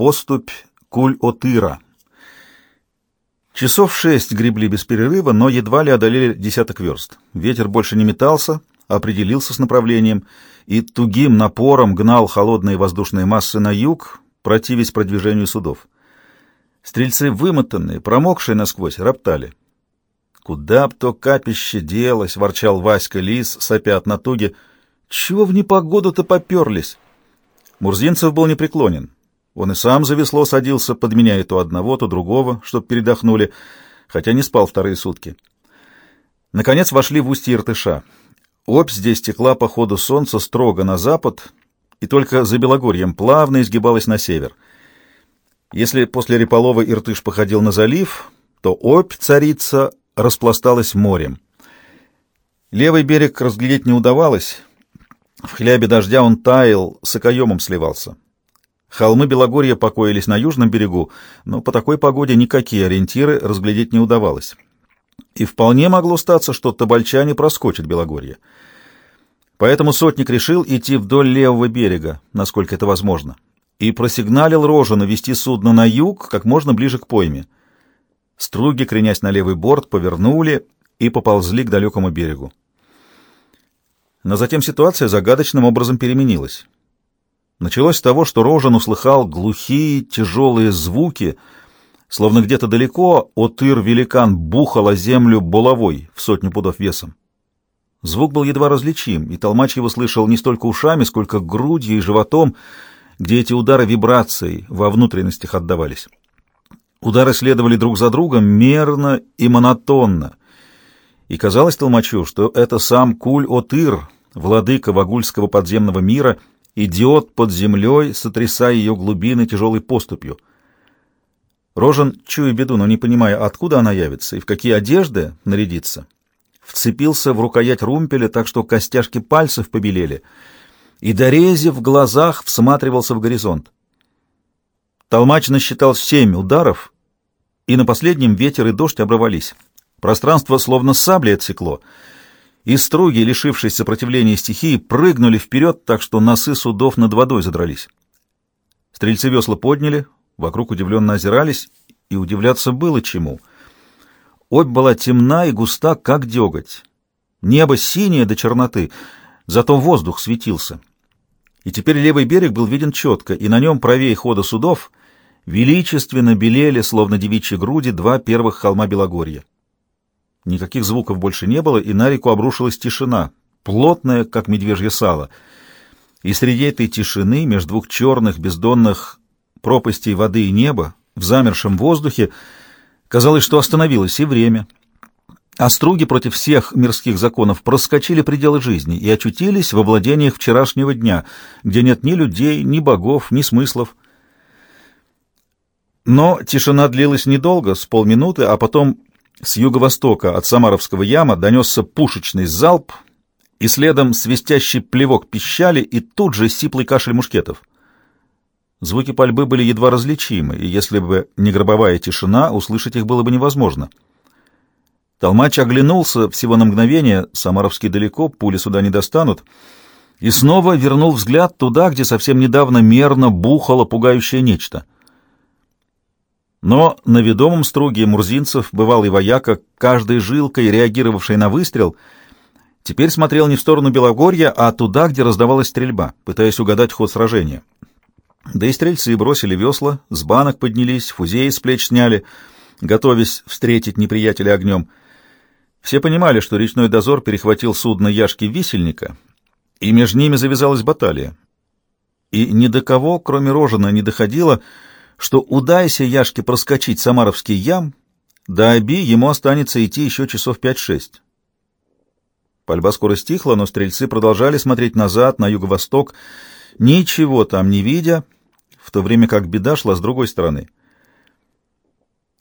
Поступь Куль-Отыра. Часов шесть гребли без перерыва, но едва ли одолели десяток верст. Ветер больше не метался, определился с направлением и тугим напором гнал холодные воздушные массы на юг, противясь продвижению судов. Стрельцы, вымотанные, промокшие насквозь, роптали. «Куда б то капище делось?» — ворчал Васька Лис, сопя от натуги. «Чего в непогоду-то поперлись?» Мурзинцев был непреклонен. Он и сам за весло садился, подменяя то одного, то другого, чтоб передохнули, хотя не спал вторые сутки. Наконец вошли в устье Иртыша. Обь здесь текла по ходу солнца строго на запад, и только за Белогорьем плавно изгибалась на север. Если после Реполова Иртыш походил на залив, то Обь, царица, распласталась морем. Левый берег разглядеть не удавалось. В хлябе дождя он таял, с окоемом сливался. Холмы Белогорья покоились на южном берегу, но по такой погоде никакие ориентиры разглядеть не удавалось. И вполне могло статься, что табальчане проскочат Белогорье. Поэтому сотник решил идти вдоль левого берега, насколько это возможно, и просигналил Рожину вести судно на юг, как можно ближе к пойме. Струги, кренясь на левый борт, повернули и поползли к далекому берегу. Но затем ситуация загадочным образом переменилась. Началось с того, что Рожен услыхал глухие, тяжелые звуки, словно где-то далеко отыр-великан бухал о землю булавой в сотню пудов весом. Звук был едва различим, и Толмач его слышал не столько ушами, сколько грудью и животом, где эти удары вибрацией во внутренностях отдавались. Удары следовали друг за другом мерно и монотонно, и казалось Толмачу, что это сам Куль-Отыр, владыка вагульского подземного мира — идет под землей, сотрясая ее глубины тяжелой поступью. Рожен, чуя беду, но не понимая, откуда она явится и в какие одежды нарядится, вцепился в рукоять румпеля, так что костяшки пальцев побелели, и, дорезив в глазах, всматривался в горизонт. Толмач насчитал семь ударов, и на последнем ветер и дождь оборвались. Пространство словно саблей отсекло — и струги, лишившись сопротивления стихии, прыгнули вперед, так что носы судов над водой задрались. Стрельцы весла подняли, вокруг удивленно озирались, и удивляться было чему. Обь была темна и густа, как деготь. Небо синее до черноты, зато воздух светился. И теперь левый берег был виден четко, и на нем правее хода судов величественно белели, словно девичьи груди, два первых холма Белогорья. Никаких звуков больше не было, и на реку обрушилась тишина, плотная, как медвежье сало. И среди этой тишины, между двух черных бездонных пропастей воды и неба, в замершем воздухе, казалось, что остановилось и время. А струги против всех мирских законов проскочили пределы жизни и очутились во владениях вчерашнего дня, где нет ни людей, ни богов, ни смыслов. Но тишина длилась недолго, с полминуты, а потом с юго-востока от Самаровского яма донесся пушечный залп, и следом свистящий плевок пищали, и тут же сиплый кашель мушкетов. Звуки пальбы были едва различимы, и если бы не гробовая тишина, услышать их было бы невозможно. Толмач оглянулся всего на мгновение, Самаровский далеко, пули сюда не достанут, и снова вернул взгляд туда, где совсем недавно мерно бухало пугающее нечто — но на ведомом струге мурзинцев, бывалый вояка, каждой жилкой, реагировавший на выстрел, теперь смотрел не в сторону Белогорья, а туда, где раздавалась стрельба, пытаясь угадать ход сражения. Да и стрельцы бросили весла, с банок поднялись, фузеи с плеч сняли, готовясь встретить неприятеля огнем. Все понимали, что речной дозор перехватил судно Яшки-Висельника, и между ними завязалась баталия. И ни до кого, кроме Рожина, не доходило, что удайся Яшке проскочить Самаровский ям, до Оби ему останется идти еще часов пять-шесть. Пальба скоро стихла, но стрельцы продолжали смотреть назад, на юго-восток, ничего там не видя, в то время как беда шла с другой стороны.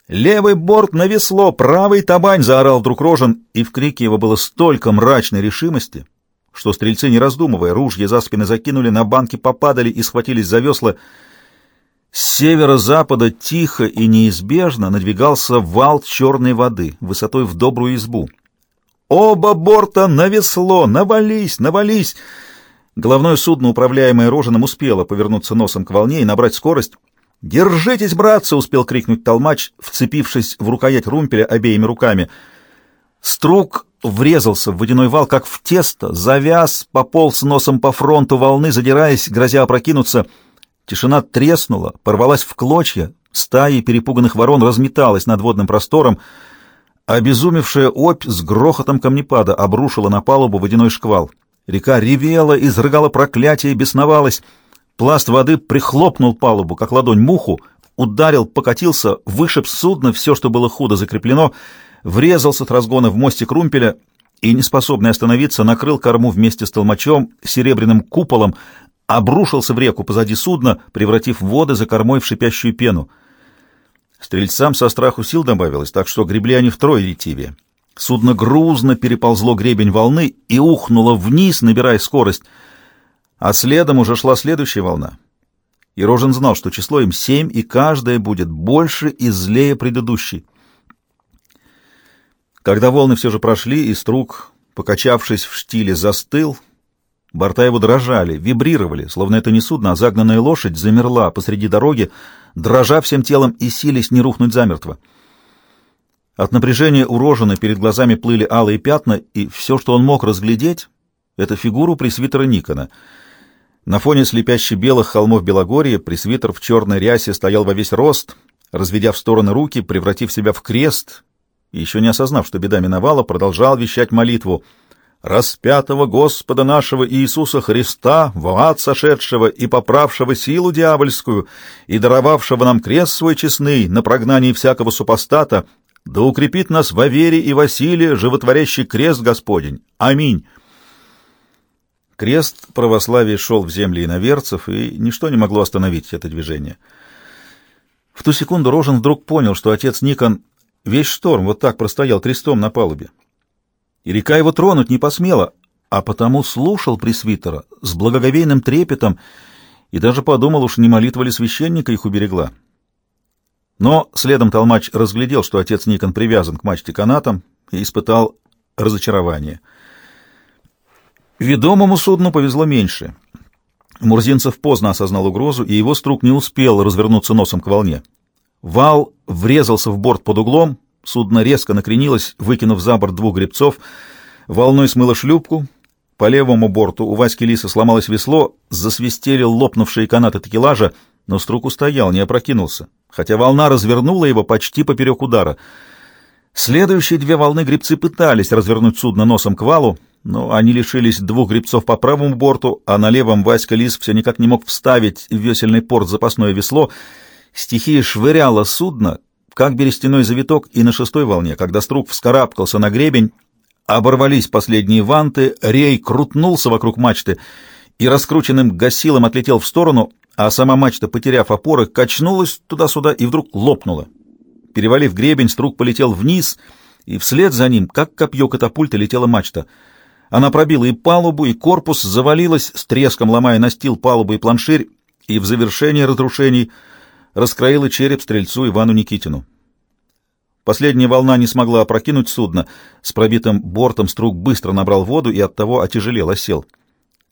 «Левый борт на весло, правый табань!» — заорал вдруг Рожен, и в крике его было столько мрачной решимости, что стрельцы, не раздумывая, ружья за спины закинули, на банки попадали и схватились за весла — с северо-запада тихо и неизбежно надвигался вал черной воды, высотой в добрую избу. «Оба борта на весло! Навались! Навались!» Головное судно, управляемое Роженым, успело повернуться носом к волне и набрать скорость. «Держитесь, братцы!» — успел крикнуть толмач, вцепившись в рукоять румпеля обеими руками. Струк врезался в водяной вал, как в тесто, завяз, пополз носом по фронту волны, задираясь, грозя опрокинуться. Тишина треснула, порвалась в клочья, стаи перепуганных ворон разметалась над водным простором, Обезумевшая опь с грохотом камнепада обрушила на палубу водяной шквал. Река ревела, изрыгала проклятие, бесновалась. Пласт воды прихлопнул палубу, как ладонь муху, ударил, покатился, вышиб с судна все, что было худо закреплено, врезался с разгона в мостик румпеля и, неспособный остановиться, накрыл корму вместе с толмачом, серебряным куполом, обрушился в реку позади судна, превратив воды за кормой в шипящую пену. Стрельцам со страху сил добавилось, так что гребли они втрое ретивее. Судно грузно переползло гребень волны и ухнуло вниз, набирая скорость. А следом уже шла следующая волна. И Рожен знал, что число им семь, и каждая будет больше и злее предыдущей. Когда волны все же прошли, и струк, покачавшись в штиле, застыл, борта его дрожали, вибрировали, словно это не судно, а загнанная лошадь замерла посреди дороги, дрожа всем телом и сились не рухнуть замертво. От напряжения у Рожина перед глазами плыли алые пятна, и все, что он мог разглядеть, — это фигуру пресвитера Никона. На фоне слепящих белых холмов Белогорья пресвитер в черной рясе стоял во весь рост, разведя в стороны руки, превратив себя в крест, и еще не осознав, что беда миновала, продолжал вещать молитву — распятого Господа нашего Иисуса Христа, в ад сошедшего и поправшего силу дьявольскую, и даровавшего нам крест свой честный на прогнании всякого супостата, да укрепит нас во вере и во силе животворящий крест Господень. Аминь. Крест православия шел в земли иноверцев, и ничто не могло остановить это движение. В ту секунду Рожен вдруг понял, что отец Никон весь шторм вот так простоял крестом на палубе и река его тронуть не посмела, а потому слушал пресвитера с благоговейным трепетом и даже подумал, уж не молитва ли священника их уберегла. Но следом толмач разглядел, что отец Никон привязан к мачте канатом, и испытал разочарование. Ведомому судну повезло меньше. Мурзинцев поздно осознал угрозу, и его струк не успел развернуться носом к волне. Вал врезался в борт под углом, Судно резко накренилось, выкинув за борт двух гребцов, волной смыло шлюпку, по левому борту у Васьки Лиса сломалось весло, засвистели лопнувшие канаты такелажа, но струк устоял, не опрокинулся, хотя волна развернула его почти поперек удара. Следующие две волны гребцы пытались развернуть судно носом к валу, но они лишились двух гребцов по правому борту, а на левом Васька Лис все никак не мог вставить в весельный порт запасное весло. Стихия швыряла судно, как берестяной завиток и на шестой волне, когда струк вскарабкался на гребень, оборвались последние ванты, рей крутнулся вокруг мачты и раскрученным гасилом отлетел в сторону, а сама мачта, потеряв опоры, качнулась туда-сюда и вдруг лопнула. Перевалив гребень, струк полетел вниз, и вслед за ним, как копье катапульта, летела мачта. Она пробила и палубу, и корпус, завалилась, с треском ломая настил палубу и планширь, и в завершение разрушений — раскроила череп стрельцу Ивану Никитину. Последняя волна не смогла опрокинуть судно. С пробитым бортом струк быстро набрал воду и оттого отяжелел, осел.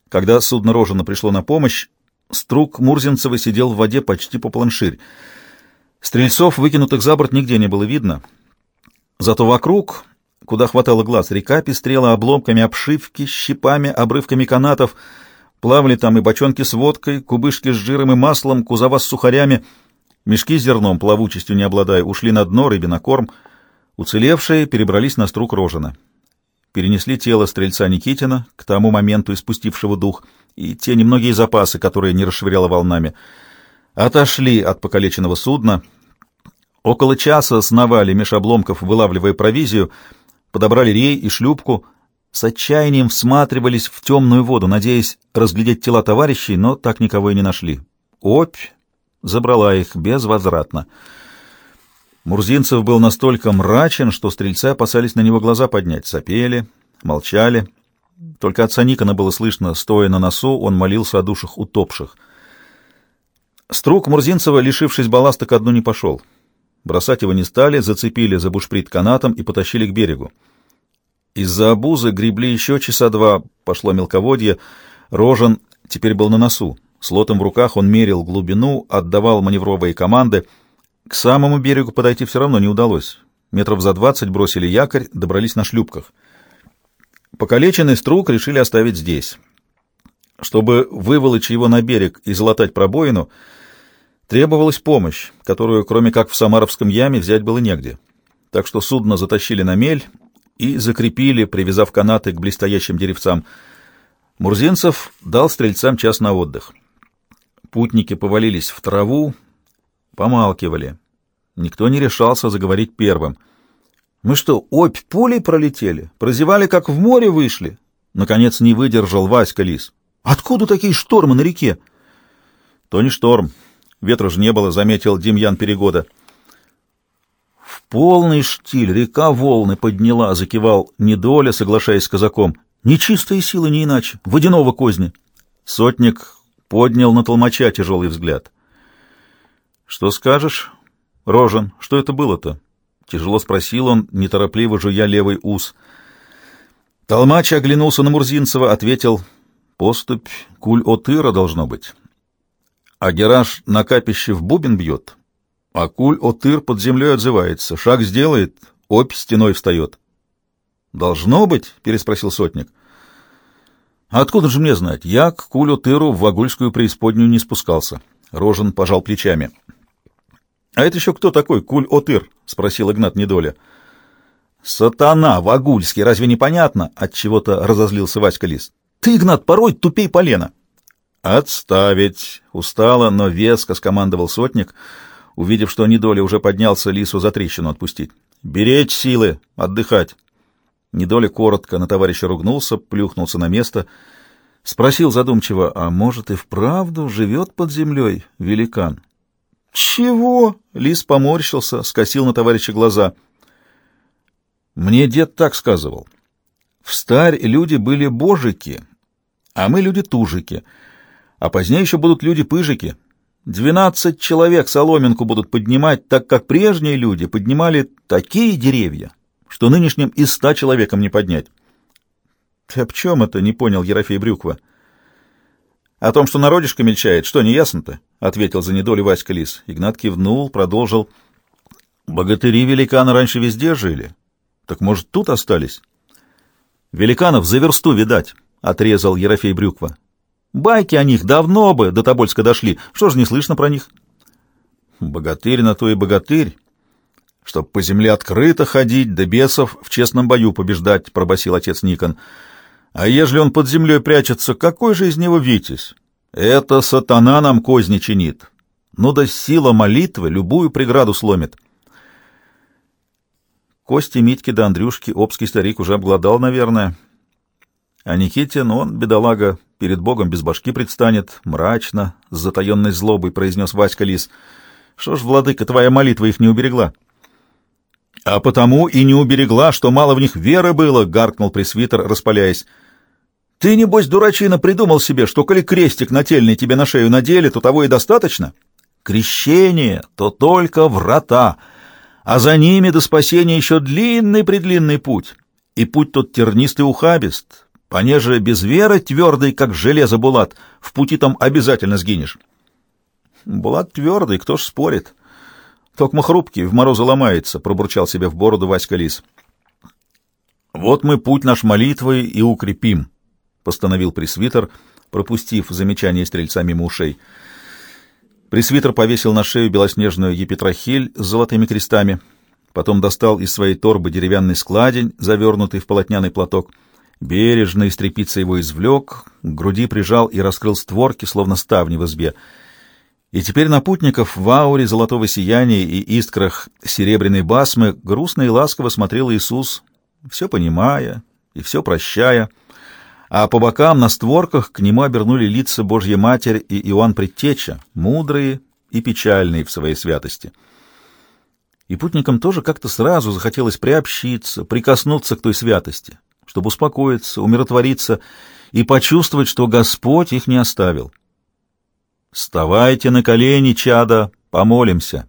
Когда судно Рожина пришло на помощь, струк Мурзинцева сидел в воде почти по планширь. Стрельцов, выкинутых за борт, нигде не было видно. Зато вокруг, куда хватало глаз, река пестрела обломками обшивки, щипами, обрывками канатов. Плавали там и бочонки с водкой, кубышки с жиром и маслом, кузова с сухарями — Мешки с зерном, плавучестью не обладая, ушли на дно рыбе на корм. Уцелевшие перебрались на струк рожена. Перенесли тело стрельца Никитина, к тому моменту испустившего дух, и те немногие запасы, которые не расшвыряло волнами. Отошли от покалеченного судна. Около часа сновали меж обломков, вылавливая провизию, подобрали рей и шлюпку, с отчаянием всматривались в темную воду, надеясь разглядеть тела товарищей, но так никого и не нашли. Опь забрала их безвозвратно. Мурзинцев был настолько мрачен, что стрельцы опасались на него глаза поднять, сопели, молчали. Только отца Никона было слышно, стоя на носу, он молился о душах утопших. Струк Мурзинцева, лишившись балласта, ко дну не пошел. Бросать его не стали, зацепили за бушприт канатом и потащили к берегу. Из-за обузы гребли еще часа два, пошло мелководье, Рожен теперь был на носу. С лотом в руках он мерил глубину, отдавал маневровые команды. К самому берегу подойти все равно не удалось. Метров за двадцать бросили якорь, добрались на шлюпках. Покалеченный струк решили оставить здесь. Чтобы выволочь его на берег и залатать пробоину, требовалась помощь, которую, кроме как в Самаровском яме, взять было негде. Так что судно затащили на мель и закрепили, привязав канаты к блестящим деревцам. Мурзинцев дал стрельцам час на отдых. Путники повалились в траву, помалкивали. Никто не решался заговорить первым. «Мы что, опь пулей пролетели? Прозевали, как в море вышли?» Наконец не выдержал Васька Лис. Откуда такие штормы на реке? То не шторм. Ветра же не было, заметил Демьян Перегода. В полный штиль река волны подняла, закивал недоля, соглашаясь с казаком. Нечистые силы, не иначе. Водяного козни. Сотник поднял на толмача тяжелый взгляд. Что скажешь, Рожен, что это было-то? Тяжело спросил он, неторопливо жуя левый ус. Толмач оглянулся на Мурзинцева, ответил — Поступь куль-отыра должно быть. А Гераш на капище в бубен бьет, а куль-отыр под землей отзывается. Шаг сделает, опь стеной встает. «Должно быть?» — переспросил сотник. «Откуда же мне знать? Я к куль-отыру в Вагульскую преисподнюю не спускался». Рожен пожал плечами. «А это еще кто такой куль-отыр?» — спросил Игнат Недоля. «Сатана, Вагульский, разве непонятно?» — отчего-то разозлился Васька Лис. Ты, Игнат, порой тупей полена. Отставить. Устало, но веско скомандовал сотник, увидев, что Недоля уже поднялся лису за трещину отпустить. Беречь силы, отдыхать. Недоля коротко на товарища ругнулся, плюхнулся на место, спросил задумчиво, а может и вправду живет под землей великан? Чего? Лис поморщился, скосил на товарища глаза. Мне дед так сказывал. В старь люди были божики, а мы люди-тужики, а позднее еще будут люди-пыжики. Двенадцать человек соломинку будут поднимать, так как прежние люди поднимали такие деревья, что нынешним и ста человеком не поднять. — Ты об чем это? — не понял Ерофей Брюква. — О том, что народишко мельчает, что, не ясно-то? — ответил за недолю Васька Лис. Игнат кивнул, продолжил. — Богатыри-великаны раньше везде жили. Так, может, тут остались? Великанов за версту видать, — отрезал Ерофей Брюква. Байки о них давно бы до Тобольска дошли. Что ж не слышно про них? Богатырь на то и богатырь. Чтоб по земле открыто ходить, да бесов в честном бою побеждать, — пробасил отец Никон. А ежели он под землей прячется, какой же из него витязь? Это сатана нам козни чинит. Ну да сила молитвы любую преграду сломит. — Кости Митьки да Андрюшки обский старик уже обглодал, наверное. А Никитин, он, бедолага, перед Богом без башки предстанет, мрачно, с затаенной злобой произнес Васька Лис. Что ж, владыка, твоя молитва их не уберегла? — А потому и не уберегла, что мало в них веры было, — гаркнул пресвитер, распаляясь. — Ты, небось, дурачина, придумал себе, что коли крестик нательный тебе на шею надели, то того и достаточно? Крещение — то только врата — а за ними до спасения еще длинный-предлинный путь, и путь тот тернистый ухабист, понеже без веры твердый, как железо Булат, в пути там обязательно сгинешь. Булат твердый, кто ж спорит? Токма хрупкий, в морозы ломается, пробурчал себе в бороду Васька Лис. Вот мы путь наш молитвой и укрепим, постановил пресвитер, пропустив замечание стрельца мимо ушей. Пресвитер повесил на шею белоснежную епитрахиль с золотыми крестами, потом достал из своей торбы деревянный складень, завернутый в полотняный платок, бережно из его извлек, к груди прижал и раскрыл створки, словно ставни в избе. И теперь на путников в ауре золотого сияния и искрах серебряной басмы грустно и ласково смотрел Иисус, все понимая и все прощая, а по бокам на створках к нему обернули лица Божья Матерь и Иоанн Предтеча, мудрые и печальные в своей святости. И путникам тоже как-то сразу захотелось приобщиться, прикоснуться к той святости, чтобы успокоиться, умиротвориться и почувствовать, что Господь их не оставил. «Вставайте на колени, чада, помолимся!»